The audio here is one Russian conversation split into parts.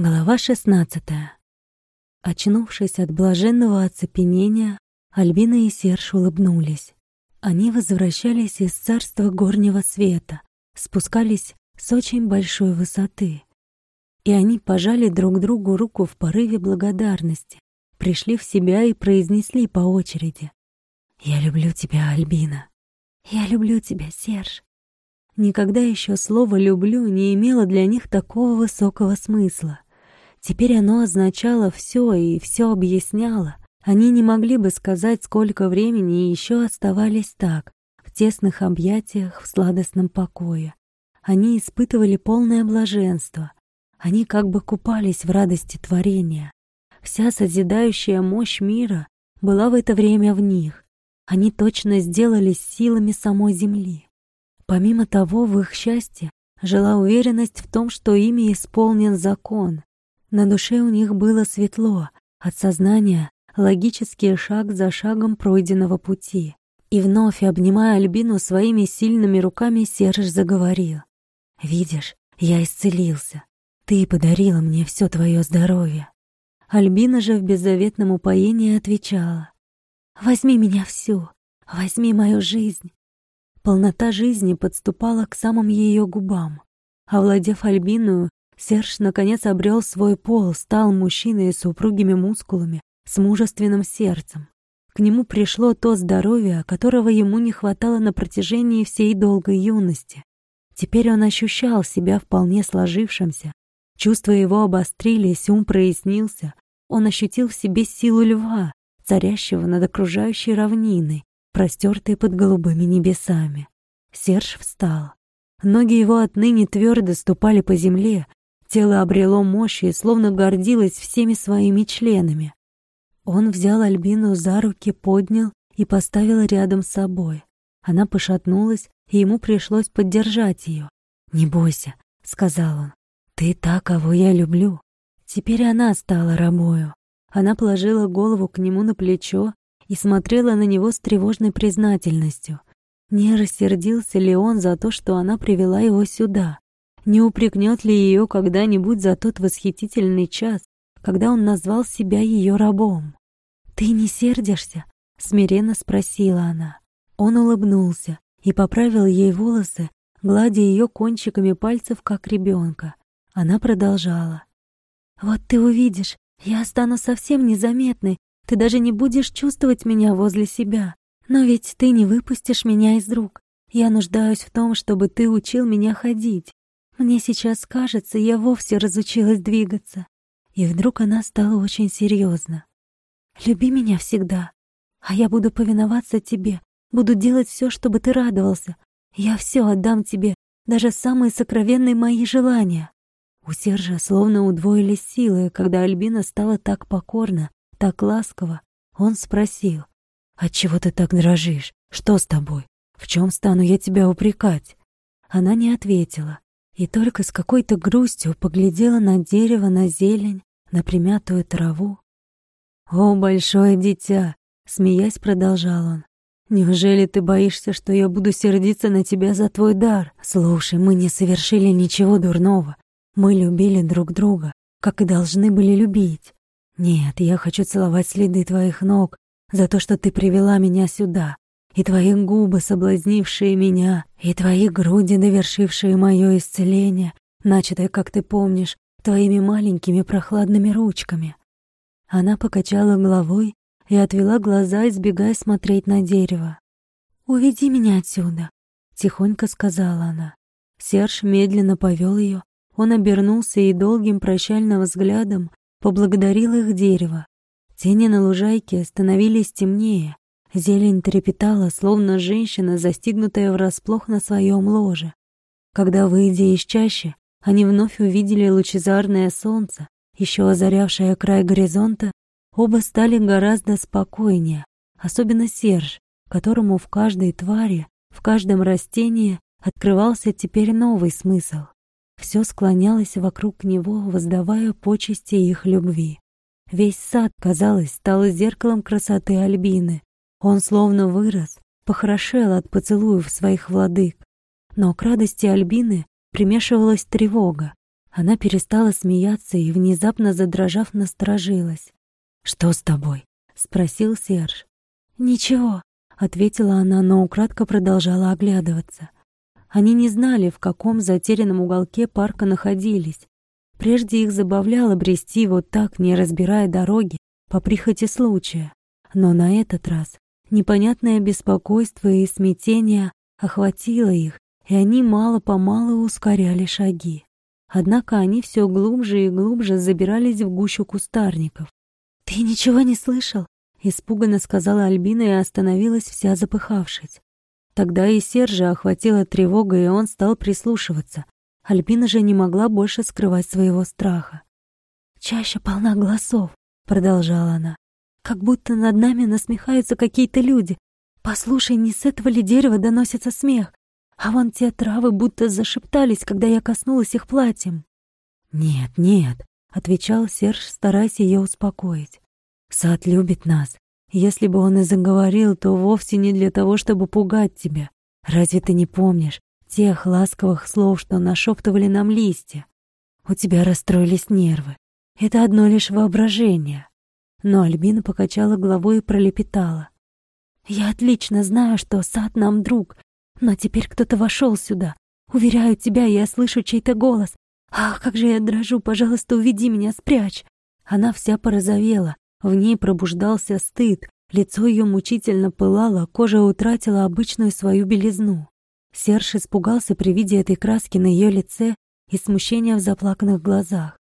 Глава 16. Очнувшись от блаженного оцепенения, Альбина и Серж улыбнулись. Они возвращались из царства горнего света, спускались с очень большой высоты. И они пожали друг другу руку в порыве благодарности, пришли в себя и произнесли по очереди. «Я люблю тебя, Альбина». «Я люблю тебя, Серж». Никогда еще слово «люблю» не имело для них такого высокого смысла. Теперь оно означало все и все объясняло. Они не могли бы сказать, сколько времени еще оставались так, в тесных объятиях, в сладостном покое. Они испытывали полное блаженство. Они как бы купались в радости творения. Вся созидающая мощь мира была в это время в них. Они точно сделались силами самой Земли. Помимо того, в их счастье жила уверенность в том, что ими исполнен закон, на душе у них было светло, от сознания логический шаг за шагом пройденного пути. И вновь, обнимая Альбину своими сильными руками, Серж заговорил. «Видишь, я исцелился. Ты подарила мне все твое здоровье». Альбина же в беззаветном упоении отвечала. «Возьми меня всю, возьми мою жизнь». Полнота жизни подступала к самым ее губам. Овладев Альбину, Серж наконец обрел свой пол, стал мужчиной с упругими мускулами, с мужественным сердцем. К нему пришло то здоровье, которого ему не хватало на протяжении всей долгой юности. Теперь он ощущал себя вполне сложившимся. Чувства его обострились, ум прояснился. Он ощутил в себе силу льва, царящего над окружающей равниной, простертой под голубыми небесами. Серж встал. Ноги его отныне твердо ступали по земле, Тело обрело мощь и словно гордилось всеми своими членами. Он взял Альбину за руки, поднял и поставил рядом с собой. Она пошатнулась, и ему пришлось поддержать ее. «Не бойся», — сказал он, — «ты та, кого я люблю». Теперь она стала рабою. Она положила голову к нему на плечо и смотрела на него с тревожной признательностью. Не рассердился ли он за то, что она привела его сюда? Не упрекнет ли ее когда-нибудь за тот восхитительный час, когда он назвал себя ее рабом? «Ты не сердишься?» — смиренно спросила она. Он улыбнулся и поправил ей волосы, гладя ее кончиками пальцев, как ребенка. Она продолжала. «Вот ты увидишь, я стану совсем незаметной, ты даже не будешь чувствовать меня возле себя. Но ведь ты не выпустишь меня из рук. Я нуждаюсь в том, чтобы ты учил меня ходить. Мне сейчас кажется, я вовсе разучилась двигаться. И вдруг она стала очень серьезна. Люби меня всегда, а я буду повиноваться тебе, буду делать все, чтобы ты радовался. Я все отдам тебе, даже самые сокровенные мои желания. У Сержа словно удвоились силы, когда Альбина стала так покорна, так ласково. Он спросил, «Отчего ты так дрожишь? Что с тобой? В чем стану я тебя упрекать?» Она не ответила, и только с какой-то грустью поглядела на дерево, на зелень, на примятую траву. «О, большое дитя!» — смеясь продолжал он. «Неужели ты боишься, что я буду сердиться на тебя за твой дар? Слушай, мы не совершили ничего дурного. Мы любили друг друга, как и должны были любить. Нет, я хочу целовать следы твоих ног за то, что ты привела меня сюда, и твои губы, соблазнившие меня, и твои груди, довершившие мое исцеление, начатое, как ты помнишь, твоими маленькими прохладными ручками. Она покачала головой и отвела глаза, избегая смотреть на дерево. «Уведи меня отсюда», — тихонько сказала она. Серж медленно повел ее. Он обернулся и долгим прощальным взглядом поблагодарил их дерево. Тени на лужайке становились темнее, Зелень трепетала, словно женщина, застигнутая врасплох на своем ложе. Когда, выйдя из чащи, они вновь увидели лучезарное солнце, еще озарявшее край горизонта, оба стали гораздо спокойнее, особенно Серж, которому в каждой твари, в каждом растении открывался теперь новый смысл. Все склонялось вокруг него, воздавая почести их любви. Весь сад, казалось, стал зеркалом красоты Альбины, он словно вырос, похорошел от поцелуев своих владык. Но к радости Альбины примешивалась тревога. Она перестала смеяться и, внезапно задрожав, насторожилась. «Что с тобой?» — спросил Серж. «Ничего», — ответила она, но украдко продолжала оглядываться. Они не знали, в каком затерянном уголке парка находились. Прежде их забавляло брести вот так, не разбирая дороги, по прихоти случая. Но на этот раз непонятное беспокойство и смятение охватило их, и они мало-помалу ускоряли шаги. Однако они все глубже и глубже забирались в гущу кустарников. «Ты ничего не слышал?» — испуганно сказала Альбина и остановилась вся запыхавшись. Тогда и Сержа охватила тревога, и он стал прислушиваться. Альбина же не могла больше скрывать своего страха. «Чаще полна голосов», — продолжала она. «Как будто над нами насмехаются какие-то люди. Послушай, не с этого ли дерева доносится смех? А вон те травы будто зашептались, когда я коснулась их платьем». «Нет, нет», — отвечал Серж, стараясь ее успокоить. «Сад любит нас, если бы он и заговорил, то вовсе не для того, чтобы пугать тебя. Разве ты не помнишь тех ласковых слов, что нашептывали нам листья? У тебя расстроились нервы. Это одно лишь воображение. Но Альбина покачала головой и пролепетала. «Я отлично знаю, что сад нам друг, но теперь кто-то вошел сюда. Уверяю тебя, я слышу чей-то голос. Ах, как же я дрожу, пожалуйста, уведи меня, спрячь!» Она вся порозовела, в ней пробуждался стыд, лицо ее мучительно пылало, кожа утратила обычную свою белизну. Серж испугался при виде этой краски на ее лице и смущения в заплаканных глазах.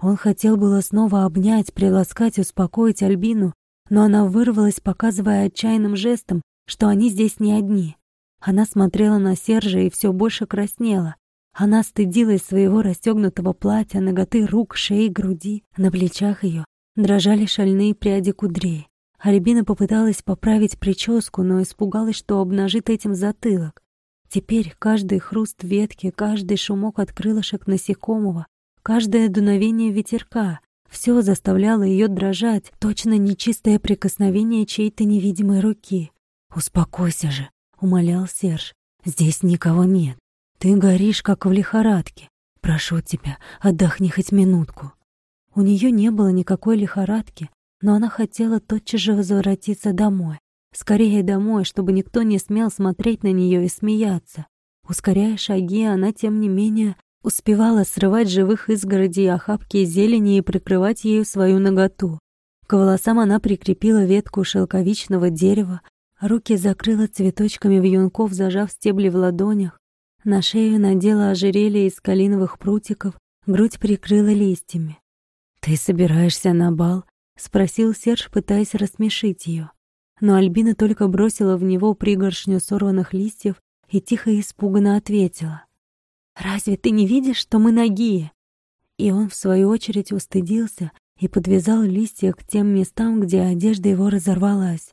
Он хотел было снова обнять, приласкать, успокоить Альбину, но она вырвалась, показывая отчаянным жестом, что они здесь не одни. Она смотрела на Сержа и все больше краснела. Она стыдилась своего расстегнутого платья, ноготы рук, шеи, груди. На плечах ее Дрожали шальные пряди кудрей. Альбина попыталась поправить прическу, но испугалась, что обнажит этим затылок. Теперь каждый хруст ветки, каждый шумок от крылышек насекомого, каждое дуновение ветерка — все заставляло ее дрожать, точно нечистое прикосновение чьей-то невидимой руки. «Успокойся же», — умолял Серж. «Здесь никого нет. Ты горишь, как в лихорадке. Прошу тебя, отдохни хоть минутку». У нее не было никакой лихорадки, но она хотела тотчас же возвратиться домой. Скорее домой, чтобы никто не смел смотреть на нее и смеяться. Ускоряя шаги, она, тем не менее, успевала срывать живых изгородей охапки зелени и прикрывать ею свою наготу. К волосам она прикрепила ветку шелковичного дерева, руки закрыла цветочками вьюнков, зажав стебли в ладонях, на шею надела ожерелье из калиновых прутиков, грудь прикрыла листьями. «Ты собираешься на бал?» — спросил Серж, пытаясь рассмешить ее. Но Альбина только бросила в него пригоршню сорванных листьев и тихо и испуганно ответила. «Разве ты не видишь, что мы ноги?» И он, в свою очередь, устыдился и подвязал листья к тем местам, где одежда его разорвалась.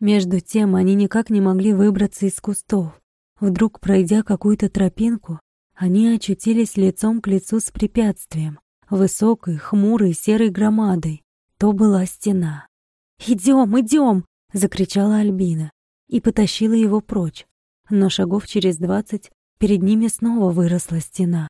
Между тем они никак не могли выбраться из кустов. Вдруг, пройдя какую-то тропинку, они очутились лицом к лицу с препятствием, высокой, хмурой, серой громадой. То была стена. «Идем, идем!» — закричала Альбина и потащила его прочь. Но шагов через двадцать перед ними снова выросла стена,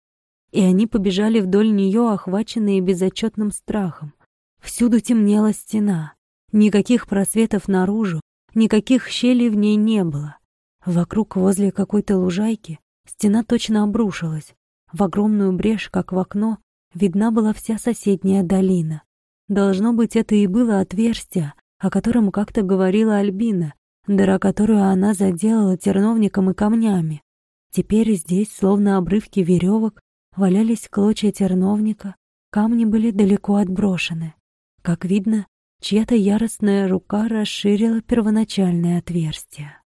и они побежали вдоль нее, охваченные безотчетным страхом. Всюду темнела стена. Никаких просветов наружу, никаких щелей в ней не было. Вокруг, возле какой-то лужайки, стена точно обрушилась. В огромную брешь, как в окно, видна была вся соседняя долина. Должно быть, это и было отверстие, о котором как-то говорила Альбина, дыра которую она заделала терновником и камнями. Теперь здесь, словно обрывки веревок, валялись клочья терновника, камни были далеко отброшены. Как видно, чья-то яростная рука расширила первоначальное отверстие.